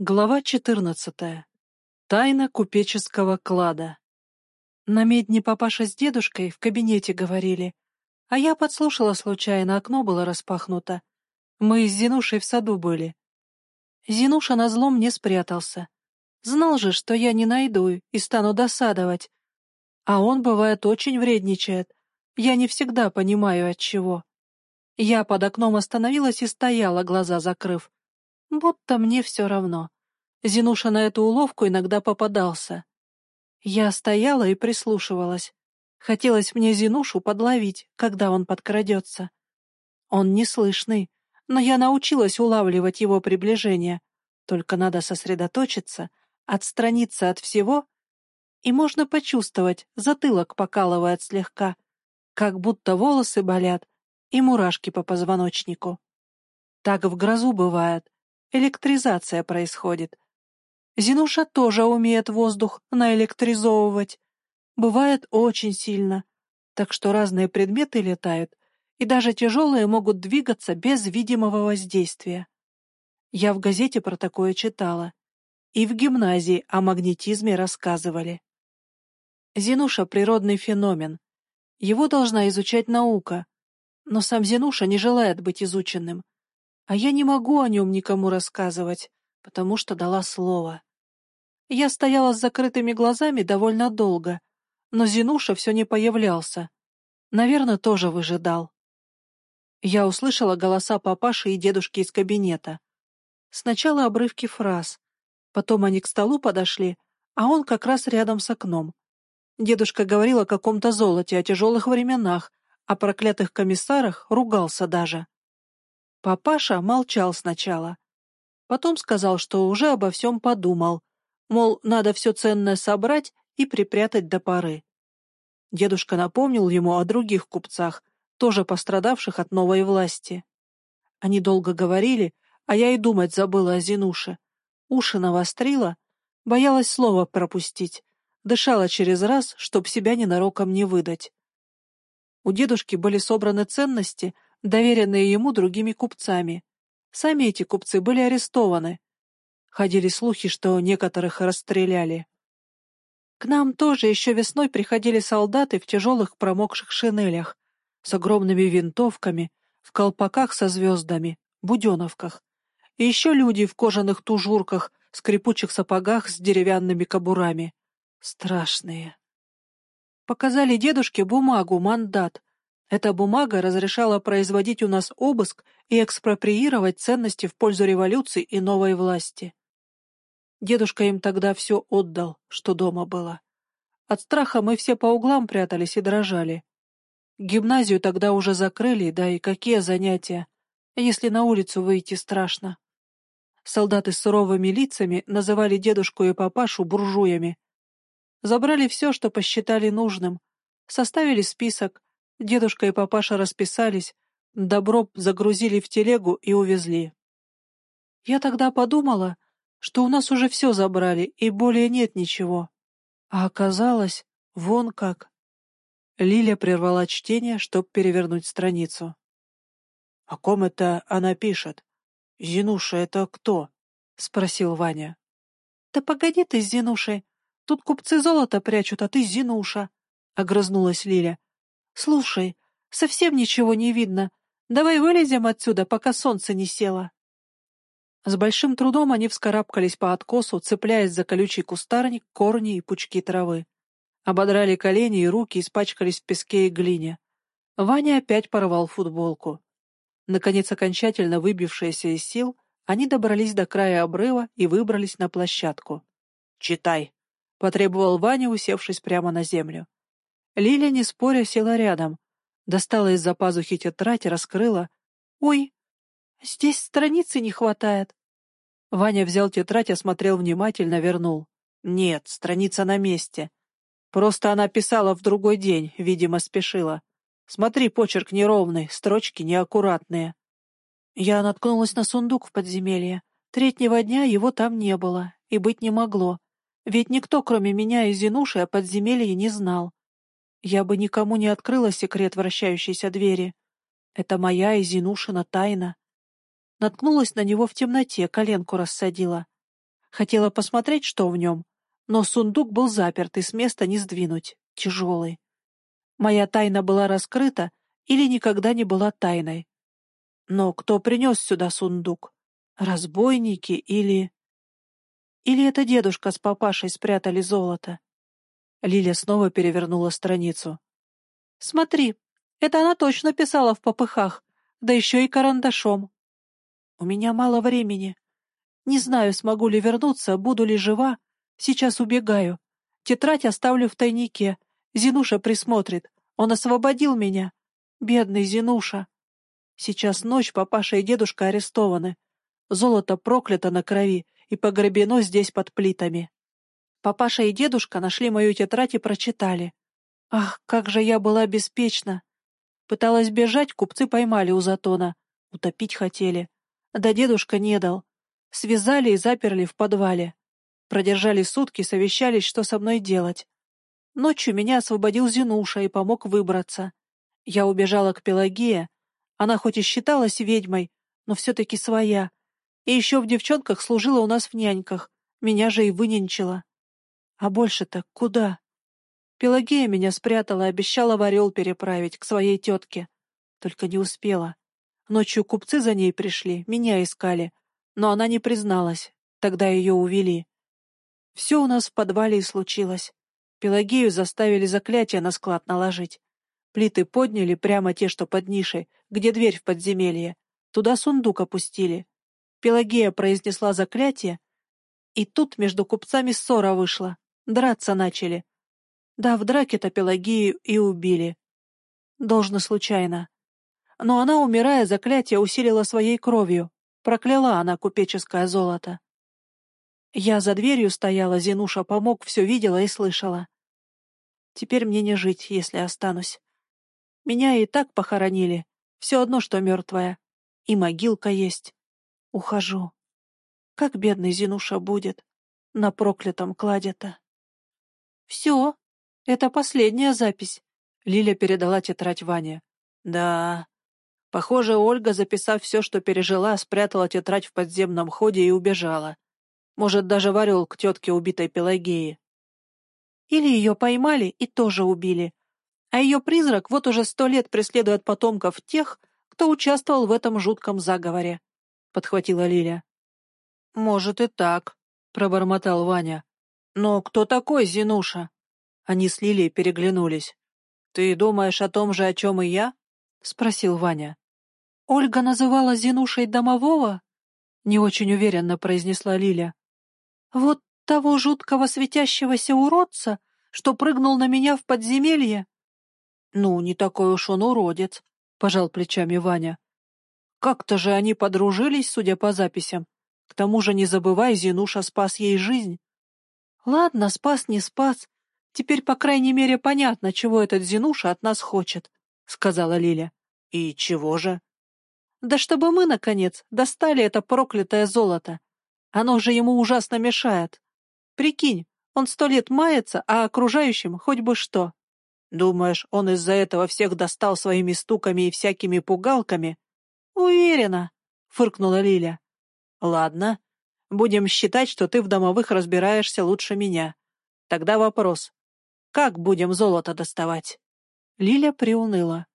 Глава 14. Тайна купеческого клада. На медне папаша с дедушкой в кабинете говорили, а я подслушала случайно, окно было распахнуто. Мы с Зинушей в саду были. Зинуша на злом не спрятался. Знал же, что я не найду и стану досадовать. А он, бывает, очень вредничает. Я не всегда понимаю, от чего. Я под окном остановилась и стояла, глаза закрыв будто мне все равно. Зинуша на эту уловку иногда попадался. Я стояла и прислушивалась. Хотелось мне Зинушу подловить, когда он подкрадется. Он неслышный, но я научилась улавливать его приближение. Только надо сосредоточиться, отстраниться от всего, и можно почувствовать, затылок покалывает слегка, как будто волосы болят и мурашки по позвоночнику. Так в грозу бывает, электризация происходит. Зинуша тоже умеет воздух наэлектризовывать. Бывает очень сильно, так что разные предметы летают, и даже тяжелые могут двигаться без видимого воздействия. Я в газете про такое читала. И в гимназии о магнетизме рассказывали. Зинуша — природный феномен. Его должна изучать наука. Но сам Зинуша не желает быть изученным. А я не могу о нем никому рассказывать, потому что дала слово. Я стояла с закрытыми глазами довольно долго, но Зинуша все не появлялся. Наверное, тоже выжидал. Я услышала голоса папаши и дедушки из кабинета. Сначала обрывки фраз, потом они к столу подошли, а он как раз рядом с окном. Дедушка говорил о каком-то золоте, о тяжелых временах, о проклятых комиссарах, ругался даже. Папаша молчал сначала. Потом сказал, что уже обо всем подумал, мол, надо все ценное собрать и припрятать до поры. Дедушка напомнил ему о других купцах, тоже пострадавших от новой власти. Они долго говорили, а я и думать забыла о Зинуше. Уши навострила, боялась слова пропустить, дышала через раз, чтоб себя ненароком не выдать. У дедушки были собраны ценности — доверенные ему другими купцами. Сами эти купцы были арестованы. Ходили слухи, что некоторых расстреляли. К нам тоже еще весной приходили солдаты в тяжелых промокших шинелях, с огромными винтовками, в колпаках со звездами, буденовках. И еще люди в кожаных тужурках, скрипучих сапогах с деревянными кобурами. Страшные. Показали дедушке бумагу, мандат, эта бумага разрешала производить у нас обыск и экспроприировать ценности в пользу революции и новой власти. Дедушка им тогда все отдал, что дома было. От страха мы все по углам прятались и дрожали. Гимназию тогда уже закрыли, да и какие занятия, если на улицу выйти страшно. Солдаты с суровыми лицами называли дедушку и папашу буржуями. Забрали все, что посчитали нужным, составили список, Дедушка и папаша расписались, добро загрузили в телегу и увезли. Я тогда подумала, что у нас уже все забрали, и более нет ничего. А оказалось, вон как. Лиля прервала чтение, чтобы перевернуть страницу. — О ком это она пишет? Зинуша это кто? — спросил Ваня. — Да погоди ты с Зинушей. Тут купцы золото прячут, а ты Зинуша, — огрызнулась Лиля. «Слушай, совсем ничего не видно. Давай вылезем отсюда, пока солнце не село». С большим трудом они вскарабкались по откосу, цепляясь за колючий кустарник, корни и пучки травы. Ободрали колени и руки, испачкались в песке и глине. Ваня опять порвал футболку. Наконец, окончательно выбившиеся из сил, они добрались до края обрыва и выбрались на площадку. «Читай», — потребовал Ваня, усевшись прямо на землю. Лиля, не споря, села рядом. Достала из-за пазухи тетрадь, раскрыла. «Ой, здесь страницы не хватает». Ваня взял тетрадь, осмотрел внимательно, вернул. «Нет, страница на месте. Просто она писала в другой день, видимо, спешила. Смотри, почерк неровный, строчки неаккуратные». Я наткнулась на сундук в подземелье. Третьего дня его там не было, и быть не могло. Ведь никто, кроме меня и Зинуши, о подземелье не знал. Я бы никому не открыла секрет вращающейся двери. Это моя и Зинушина тайна. Наткнулась на него в темноте, коленку рассадила. Хотела посмотреть, что в нем, но сундук был заперт и с места не сдвинуть, тяжелый. Моя тайна была раскрыта или никогда не была тайной. Но кто принес сюда сундук? Разбойники или... Или это дедушка с папашей спрятали золото? Лиля снова перевернула страницу. «Смотри, это она точно писала в попыхах, да еще и карандашом. У меня мало времени. Не знаю, смогу ли вернуться, буду ли жива. Сейчас убегаю. Тетрадь оставлю в тайнике. Зинуша присмотрит. Он освободил меня. Бедный Зинуша. Сейчас ночь, папаша и дедушка арестованы. Золото проклято на крови и погребено здесь под плитами. Папаша и дедушка нашли мою тетрадь и прочитали. Ах, как же я была беспечна! Пыталась бежать, купцы поймали у затона. Утопить хотели. Да дедушка не дал. Связали и заперли в подвале. Продержали сутки, совещались, что со мной делать. Ночью меня освободил Зинуша и помог выбраться. Я убежала к Пелагее. Она хоть и считалась ведьмой, но все-таки своя. И еще в девчонках служила у нас в няньках. Меня же и выненчила. А больше-то куда? Пелагея меня спрятала, обещала в Орел переправить к своей тетке. Только не успела. Ночью купцы за ней пришли, меня искали. Но она не призналась. Тогда ее увели. Все у нас в подвале и случилось. Пелагею заставили заклятие на склад наложить. Плиты подняли, прямо те, что под нишей, где дверь в подземелье. Туда сундук опустили. Пелагея произнесла заклятие, и тут между купцами ссора вышла. Драться начали. Да, в драке-то Пелагею и убили. Должно случайно. Но она, умирая, заклятие усилила своей кровью. Прокляла она купеческое золото. Я за дверью стояла, Зинуша помог, все видела и слышала. Теперь мне не жить, если останусь. Меня и так похоронили, все одно, что мертвая. И могилка есть. Ухожу. Как бедный Зинуша будет на проклятом кладе-то. Все, это последняя запись. Лиля передала тетрадь Ване. Да. Похоже, Ольга, записав все, что пережила, спрятала тетрадь в подземном ходе и убежала. Может, даже в к тетке убитой Пелагеи. Или ее поймали и тоже убили. А ее призрак вот уже сто лет преследует потомков тех, кто участвовал в этом жутком заговоре, — подхватила Лиля. «Может и так», — пробормотал Ваня. «Но кто такой Зинуша?» Они с Лилией переглянулись. «Ты думаешь о том же, о чем и я?» — спросил Ваня. «Ольга называла Зинушей домового?» — не очень уверенно произнесла Лиля. «Вот того жуткого светящегося уродца, что прыгнул на меня в подземелье?» «Ну, не такой уж он уродец», — пожал плечами Ваня. «Как-то же они подружились, судя по записям. К тому же, не забывай, Зинуша спас ей жизнь». «Ладно, спас не спас, Теперь, по крайней мере, понятно, чего этот Зинуша от нас хочет, — сказала Лиля. — И чего же? — Да чтобы мы, наконец, достали это проклятое золото. Оно же ему ужасно мешает. Прикинь, он сто лет мается, а окружающим хоть бы что. Думаешь, он из-за этого всех достал своими стуками и всякими пугалками? Уверена, — фыркнула Лиля. Ладно, будем считать, что ты в домовых разбираешься лучше меня. Тогда вопрос. Как будем золото доставать?» Лиля приуныла.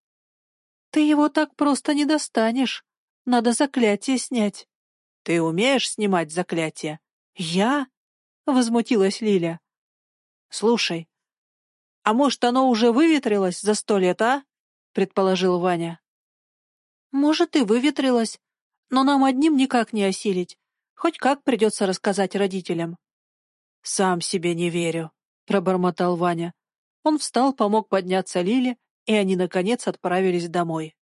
«Ты его так просто не достанешь. Надо заклятие снять». «Ты умеешь снимать заклятие?» «Я?» — возмутилась Лиля. «Слушай, а может, оно уже выветрилось за сто лет, а?» — предположил Ваня. «Может, и выветрилось, но нам одним никак не осилить. Хоть как придется рассказать родителям». «Сам себе не верю», — пробормотал Ваня. Он встал, помог подняться Лиле, и они, наконец, отправились домой.